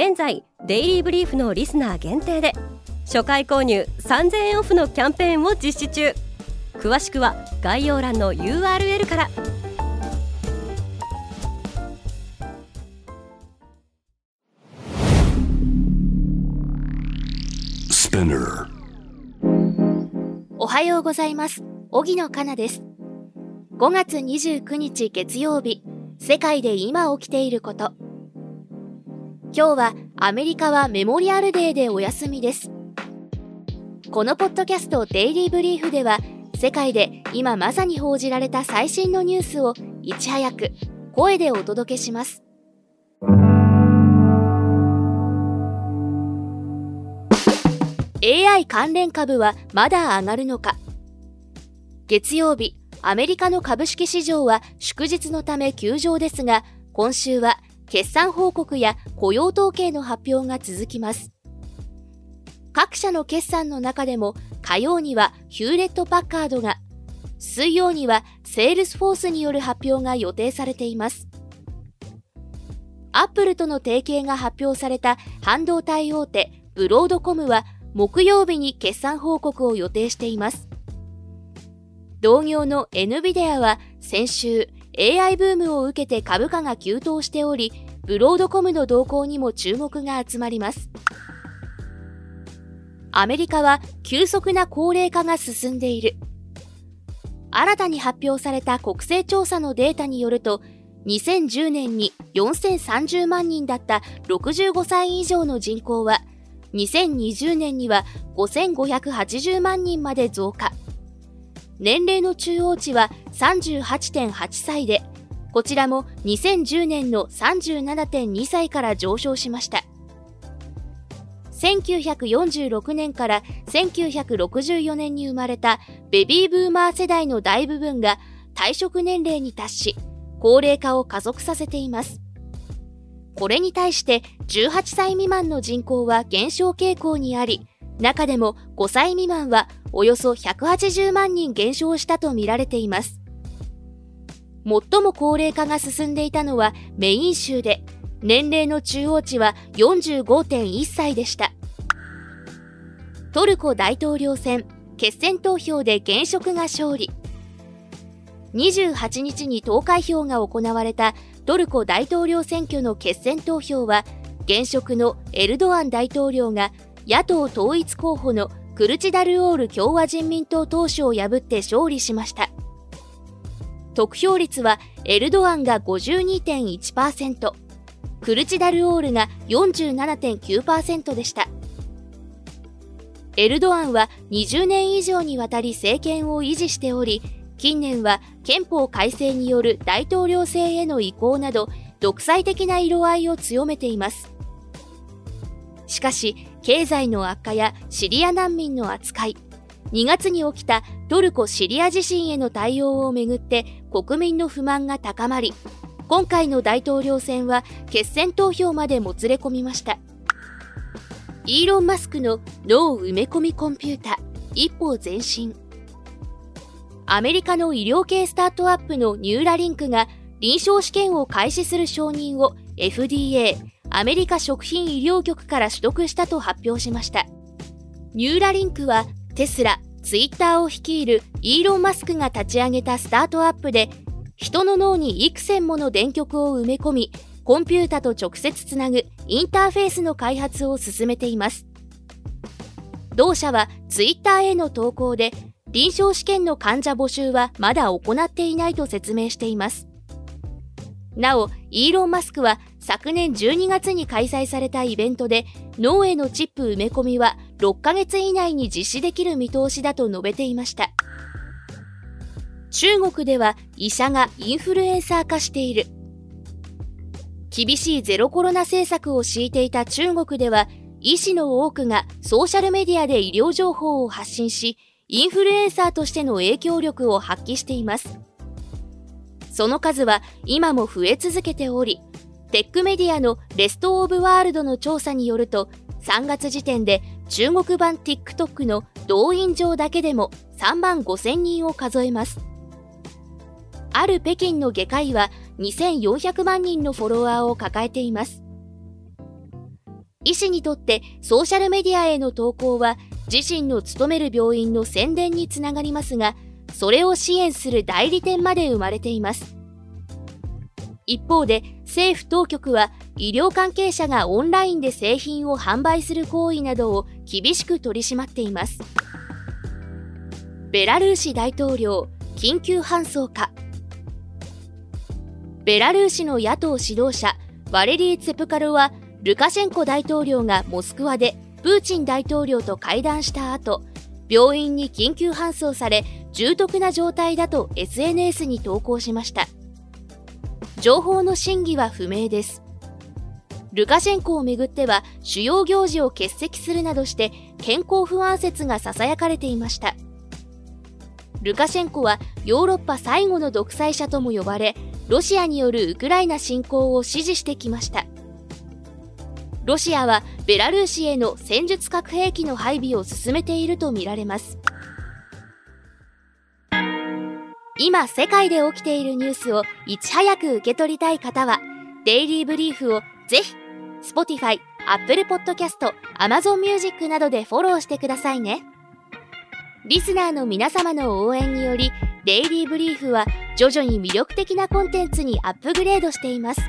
現在デイリーブリーフのリスナー限定で初回購入3000円オフのキャンペーンを実施中。詳しくは概要欄の URL から。おはようございます。荻野かなです。5月29日月曜日世界で今起きていること今日はアメリカはメモリアルデーでお休みです。このポッドキャストデイリーブリーフでは世界で今まさに報じられた最新のニュースをいち早く声でお届けします。AI 関連株はまだ上がるのか？月曜日アメリカの株式市場は祝日のため休場ですが今週は決算報告や雇用統計の発表が続きます。各社の決算の中でも火曜にはヒューレット・パッカードが水曜にはセールスフォースによる発表が予定されています。アップルとの提携が発表された半導体大手ブロードコムは木曜日に決算報告を予定しています。同業の NVIDIA は先週 AI ブームを受けて株価が急騰しておりブロードコムの動向にも注目が集まります。アメリカは急速な高齢化が進んでいる。新たに発表された国勢調査のデータによると2010年に4030万人だった65歳以上の人口は2020年には5580万人まで増加。年齢の中央値は38.8歳でこちらも2010年の37.2歳から上昇しました。1946年から1964年に生まれたベビーブーマー世代の大部分が退職年齢に達し高齢化を加速させています。これに対して18歳未満の人口は減少傾向にあり中でも5歳未満はおよそ180万人減少したとみられています。最も高齢化が進んでいたのはメイン州で年齢の中央値は45.1歳でした。トルコ大統領選決選投票で現職が勝利。28日に投開票が行われたトルコ大統領選挙の決選投票は現職のエルドアン大統領が野党統一候補のクルチダルオール共和人民党党首を破って勝利しました。得票率はエルドアンが52.1%クルチダルオールが47.9%でした。エルドアンは20年以上にわたり政権を維持しており近年は憲法改正による大統領制への移行など独裁的な色合いを強めています。しかし経済の悪化やシリア難民の扱い。2月に起きたトルコ・シリア地震への対応をめぐって国民の不満が高まり今回の大統領選は決選投票までもつれ込みました。イーロン・マスクの脳埋め込みコンピュータ一歩前進。アメリカの医療系スタートアップのニューラリンクが臨床試験を開始する承認を FDA アメリカ食品医療局から取得したと発表しました。ニューラリンクはテスラツイッターを率いるイーロン・マスクが立ち上げたスタートアップで人の脳に幾千もの電極を埋め込みコンピュータと直接つなぐインターフェースの開発を進めています。同社はツイッターへの投稿で臨床試験の患者募集はまだ行っていないと説明しています。なおイーロン・マスクは昨年12月に開催されたイベントで脳へのチップ埋め込みは6ヶ月以内に実施できる見通しだと述べていました中国では医者がインフルエンサー化している厳しいゼロコロナ政策を敷いていた中国では、医師の多くがソーシャルメディアで医療情報を発信し、インフルエンサーとしての影響力を発揮しています。その数は今も増え続けており、テックメディアのレスト・オブ・ワールドの調査によると、3月時点で中国版 TikTok の動員上だけでも3万5000人を数えます。ある北京の外科医は2400万人のフォロワーを抱えています。医師にとってソーシャルメディアへの投稿は自身の勤める病院の宣伝につながりますが、それを支援する代理店まで生まれています。一方で政府当局は医療関係者がオンラインで製品を販売する行為などを厳しく取り締まっています。ベラルーシ大統領緊急搬送かベラルーシの野党指導者ワレリー・ツェプカルはルカシェンコ大統領がモスクワでプーチン大統領と会談した後病院に緊急搬送され重篤な状態だと SNS に投稿しました。情報の真偽は不明です。ルカシェンコをめぐっては主要行事を欠席するなどして健康不安説がささやかれていました。ルカシェンコはヨーロッパ最後の独裁者とも呼ばれロシアによるウクライナ侵攻を支持してきました。ロシアはベラルーシへの戦術核兵器の配備を進めているとみられます。今世界で起きているニュースをいち早く受け取りたい方はデイリーブリーフをぜひ Spotify、Apple Podcast、Amazon Music などでフォローしてくださいね。リスナーの皆様の応援により、デイリーブリーフは徐々に魅力的なコンテンツにアップグレードしています。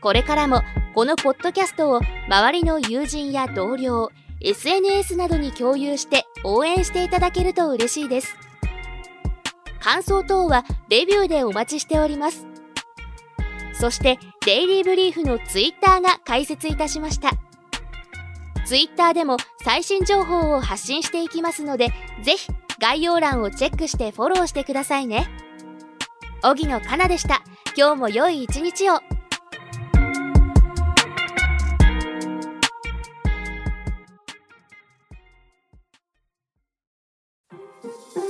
これからもこのポッドキャストを周りの友人や同僚、SNS などに共有して応援していただけると嬉しいです。感想等はレビューでお待ちしております。そして、デイリーブリーフのツイッターが開設いたしました。ツイッターでも最新情報を発信していきますので、ぜひ概要欄をチェックしてフォローしてくださいね。荻野かなでした。今日も良い一日を。こ